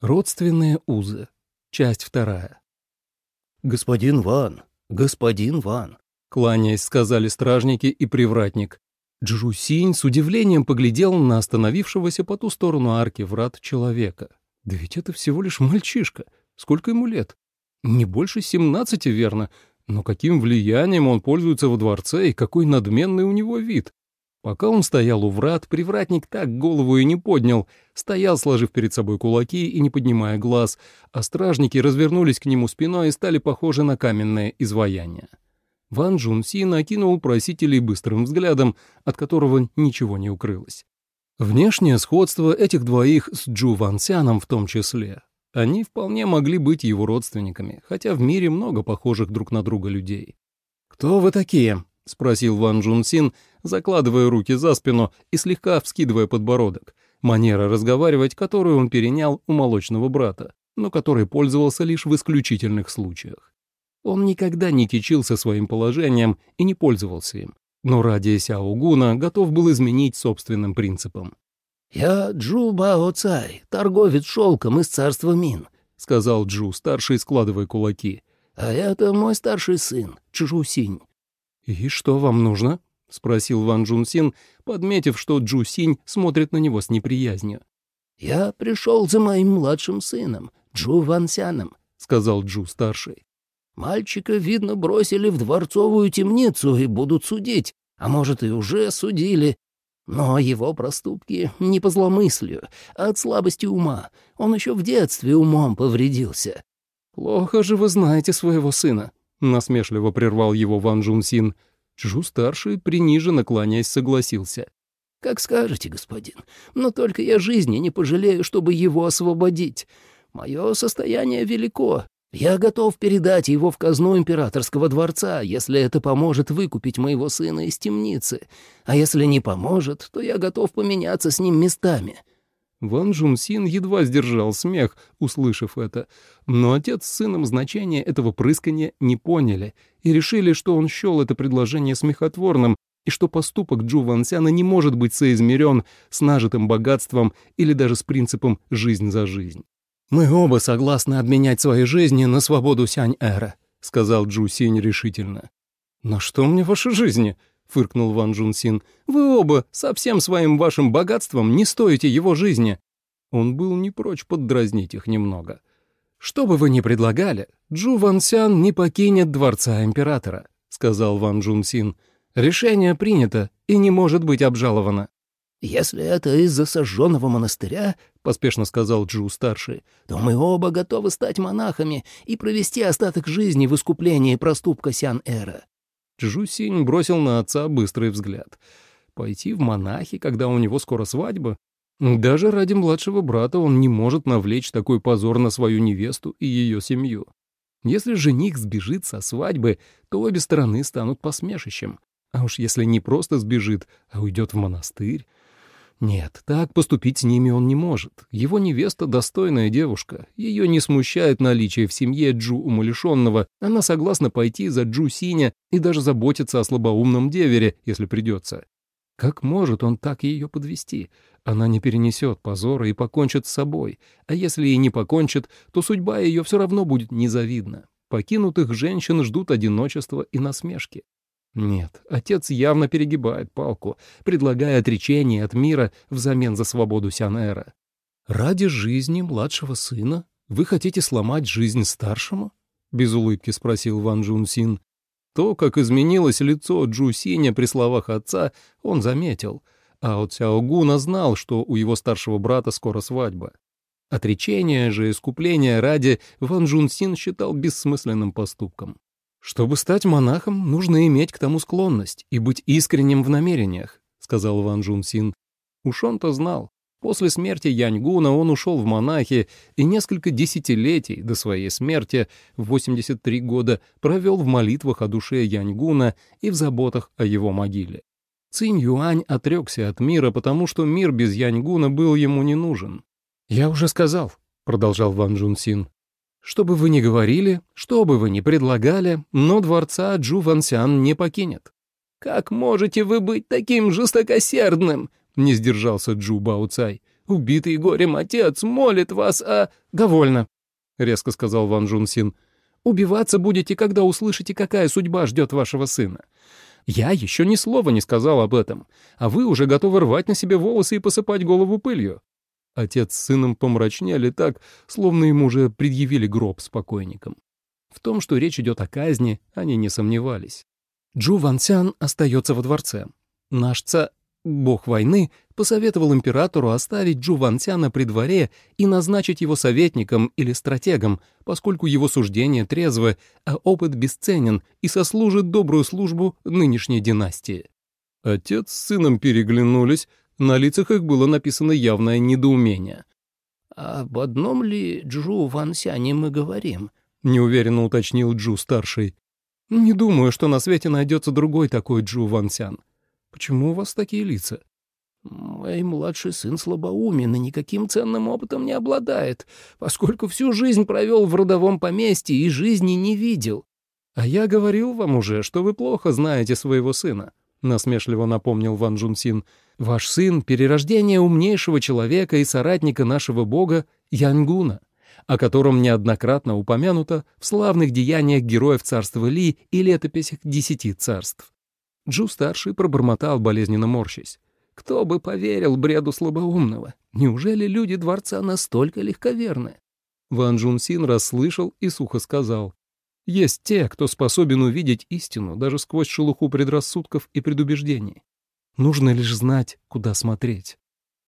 Родственные узы. Часть вторая. «Господин Ван, господин Ван», — кланяясь, сказали стражники и привратник. Джусинь с удивлением поглядел на остановившегося по ту сторону арки врат человека. Да ведь это всего лишь мальчишка. Сколько ему лет? Не больше семнадцати, верно. Но каким влиянием он пользуется во дворце и какой надменный у него вид. Пока он стоял у врат, привратник так голову и не поднял, стоял, сложив перед собой кулаки и не поднимая глаз, а стражники развернулись к нему спиной и стали похожи на каменное изваяние. Ван Джун Си накинул просителей быстрым взглядом, от которого ничего не укрылось. Внешнее сходство этих двоих с Джу Ван Сяном в том числе. Они вполне могли быть его родственниками, хотя в мире много похожих друг на друга людей. «Кто вы такие?» — спросил Ван Джун Син, закладывая руки за спину и слегка вскидывая подбородок. Манера разговаривать, которую он перенял у молочного брата, но которой пользовался лишь в исключительных случаях. Он никогда не кичился своим положением и не пользовался им, но ради Сяо Гуна готов был изменить собственным принципам. «Я Джу Бао Цай, торговец шелком из царства Мин», — сказал Джу, старший, складывая кулаки. «А это мой старший сын, Чжу Синь. «И что вам нужно?» — спросил Ван Джун Син, подметив, что Джу Синь смотрит на него с неприязнью. «Я пришел за моим младшим сыном, Джу Ван Сяном», — сказал Джу старший. «Мальчика, видно, бросили в дворцовую темницу и будут судить, а может, и уже судили. Но его проступки не по зломыслию, а от слабости ума. Он еще в детстве умом повредился». «Плохо же вы знаете своего сына», — насмешливо прервал его Ван Джун Син. Чжу-старший, приниже наклоняясь, согласился. «Как скажете, господин, но только я жизни не пожалею, чтобы его освободить. Мое состояние велико. Я готов передать его в казну императорского дворца, если это поможет выкупить моего сына из темницы. А если не поможет, то я готов поменяться с ним местами. Ван Джунсин едва сдержал смех, услышав это, но отец с сыном значения этого прыскания не поняли и решили, что он счел это предложение смехотворным и что поступок Джу Вансяна не может быть соизмерен с нажитым богатством или даже с принципом «жизнь за жизнь». «Мы оба согласны обменять свои жизни на свободу Сянь-Эра», — сказал Джу Синь решительно. «На что мне ваши жизни?» — фыркнул Ван Джун Син. «Вы оба со всем своим вашим богатством не стоите его жизни». Он был не прочь поддразнить их немного. «Что бы вы ни предлагали, Джу Ван Сян не покинет дворца императора», — сказал Ван Джун Син. «Решение принято и не может быть обжаловано». «Если это из-за сожженного монастыря, — поспешно сказал Джу-старший, — то мы оба готовы стать монахами и провести остаток жизни в искуплении проступка Сян-Эра. Джусинь бросил на отца быстрый взгляд. Пойти в монахи, когда у него скоро свадьба? Даже ради младшего брата он не может навлечь такой позор на свою невесту и ее семью. Если жених сбежит со свадьбы, то обе стороны станут посмешищем. А уж если не просто сбежит, а уйдет в монастырь... Нет, так поступить с ними он не может. Его невеста — достойная девушка. Ее не смущает наличие в семье Джу умалишенного. Она согласна пойти за Джу Синя и даже заботиться о слабоумном девере, если придется. Как может он так ее подвести? Она не перенесет позора и покончит с собой. А если и не покончит, то судьба ее все равно будет незавидна. Покинутых женщин ждут одиночество и насмешки. Нет, отец явно перегибает палку, предлагая отречение от мира взамен за свободу Сянэра. «Ради жизни младшего сына вы хотите сломать жизнь старшему?» — без улыбки спросил Ван Джун Син. То, как изменилось лицо Джу Синя при словах отца, он заметил, а от Сяогуна знал, что у его старшего брата скоро свадьба. Отречение же искупления ради Ван Джун Син считал бессмысленным поступком. «Чтобы стать монахом, нужно иметь к тому склонность и быть искренним в намерениях», — сказал Ван Джун Син. Уж он-то знал. После смерти Яньгуна он ушел в монахи и несколько десятилетий до своей смерти в 83 года провел в молитвах о душе Яньгуна и в заботах о его могиле. Цинь Юань отрекся от мира, потому что мир без Яньгуна был ему не нужен. «Я уже сказал», — продолжал Ван Джун Син, что бы вы ни говорили, что бы вы ни предлагали, но дворца Джу Вансян не покинет. «Как можете вы быть таким жестокосердным?» — не сдержался Джу Бауцай. Убитый горем отец молит вас о...» «Довольно», — резко сказал Ван Джун Син. «Убиваться будете, когда услышите, какая судьба ждет вашего сына. Я еще ни слова не сказал об этом, а вы уже готовы рвать на себе волосы и посыпать голову пылью». Отец с сыном помрачнели так, словно ему уже предъявили гроб с покойником. В том, что речь идет о казни, они не сомневались. Джу Вансян остается во дворце. Наш ца, бог войны, посоветовал императору оставить Джу Вансяна при дворе и назначить его советником или стратегом, поскольку его суждение трезвы, а опыт бесценен и сослужит добрую службу нынешней династии. Отец с сыном переглянулись, на лицах их было написано явное недоумение. «Об одном ли Джу Вансяне мы говорим?» — неуверенно уточнил Джу-старший. «Не думаю, что на свете найдется другой такой Джу Вансян. Почему у вас такие лица?» «Мой младший сын слабоумен и никаким ценным опытом не обладает, поскольку всю жизнь провел в родовом поместье и жизни не видел». «А я говорил вам уже, что вы плохо знаете своего сына», — насмешливо напомнил Ван Джунсин. «Ваш сын — перерождение умнейшего человека и соратника нашего бога Янгуна о котором неоднократно упомянуто в славных деяниях героев царства Ли и летописях десяти царств. Джу-старший пробормотал, болезненно морщись. Кто бы поверил бреду слабоумного? Неужели люди дворца настолько легковерны? Ван Джун Син расслышал и сухо сказал. Есть те, кто способен увидеть истину даже сквозь шелуху предрассудков и предубеждений. Нужно лишь знать, куда смотреть.